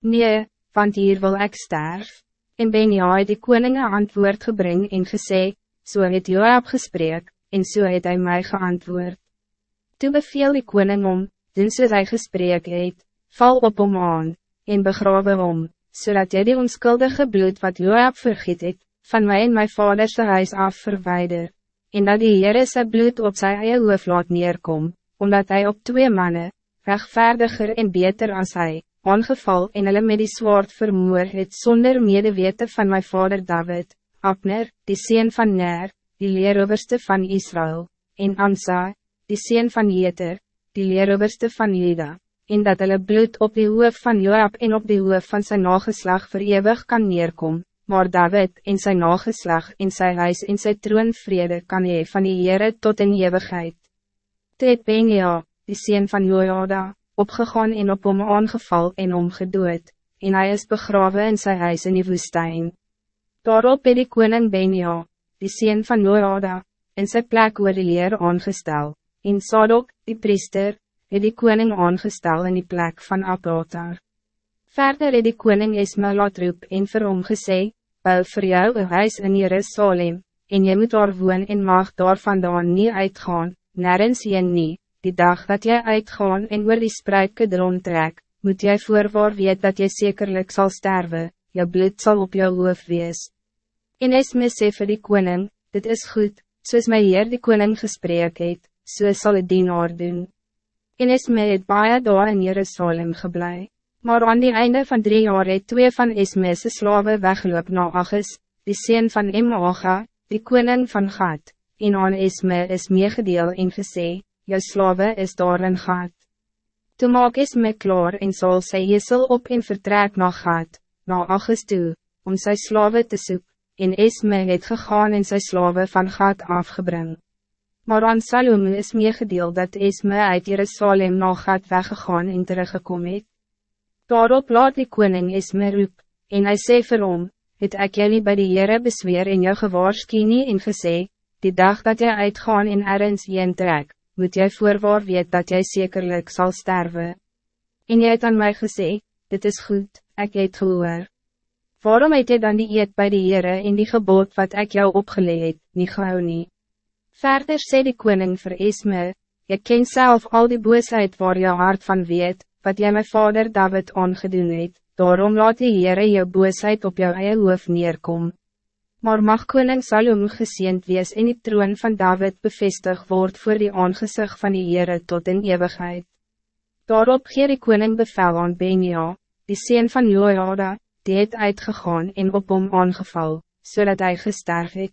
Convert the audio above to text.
Nee, want hier wil ik sterf. En Benja het die koninge antwoord gebring en gesê, so het Joab gesprek, en so het hy my geantwoord. Toe beveel die koning om, doen soos hy gesprek het, val op om aan, en begrawe om, zodat jy die onskuldige bloed wat Joab vergiet het, van mij en mijn vaderse huis af verwijder, en dat die Heere sy bloed op sy eie hoof laat neerkom, omdat hij op twee mannen, rechtvaardiger en beter als hij, aangeval en hulle met die zwaard vermoor het sonder medewete van mijn vader David, Abner, die sien van Ner, die leeroberste van Israël, en Amsa, die sien van Jeter, die leeroberste van Juda, en dat hulle bloed op die hoof van Joab en op die hoof van zijn nageslag verewig kan neerkom, maar David en zijn nageslag en zijn huis en zijn troon vrede kan hee van die Heere tot in eeuwigheid. Toe het Benja, die sien van Jojada, opgegaan en op hom aangeval en omgedood, en hij is begraven in zijn huis in die woestijn. Daarop het die koning Benja, die sien van Jojada, in sy plek oor die leer aangestel, en Sadok, die priester, het die koning aangestel in die plek van Abatar. Verder het die koning Ismael laat roep en vir hom gesê, bou vir jou een huis in Jerusalem, en jy moet daar woon en mag daar vandaan nie uitgaan, nergens jy nie, die dag dat jy uitgaan en oor die spruike dron trek, moet jy voorwaar weet dat jy zekerlijk zal sterven, jou bloed zal op jou hoof wees. En Esme sê vir die koning, dit is goed, soos my heer die koning gesprek het, so sal het dienaar doen. En Esme het baie daar in Jerusalem geblei. Maar aan die einde van drie jaar het twee van Ismes' slaven weggeloop na Achis, die sien van Imaga, die koning van Gad, en aan Isme is meegedeel en gesê, jou slawe is daar in Gad. Toe maak Isme klaar en zal sy jesel op en vertrek na Gad, na Achis toe, om sy slawe te soek, en Isme het gegaan en sy slawe van Gad afgebring. Maar aan Salome is meegedeel dat Isme uit Jerusalem na Gad weggegaan en teruggekom het. Daarop laat die koning Esme roep, en hy sê vir hom, het ek jy nie by die Heere besweer en jou gewaarski nie en gesê, die dag dat jy uitgaan en ergens jyn trek, moet jy voorwaar weet dat jy zekerlijk zal sterven. En jy het aan mij gesê, dit is goed, ek het gehoor. Waarom het jy dan die eet by die Heere en die gebod wat ik jou opgeleid het, nie gauw nie? Verder sê die koning vir Esme, jy ken zelf al die boosheid waar jou hart van weet, wat jij mijn vader David aangedoen het, daarom laat die Heere jou boosheid op jou eie hoof neerkom. Maar mag koning Salom geseend wees en die troon van David bevestig word voor die aangezicht van die Heere tot in eeuwigheid. Daarop gee die koning bevel aan Benja, die sien van Joada, die het uitgegaan en op hom aangeval, zodat hij gesterf het.